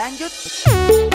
Lanjut.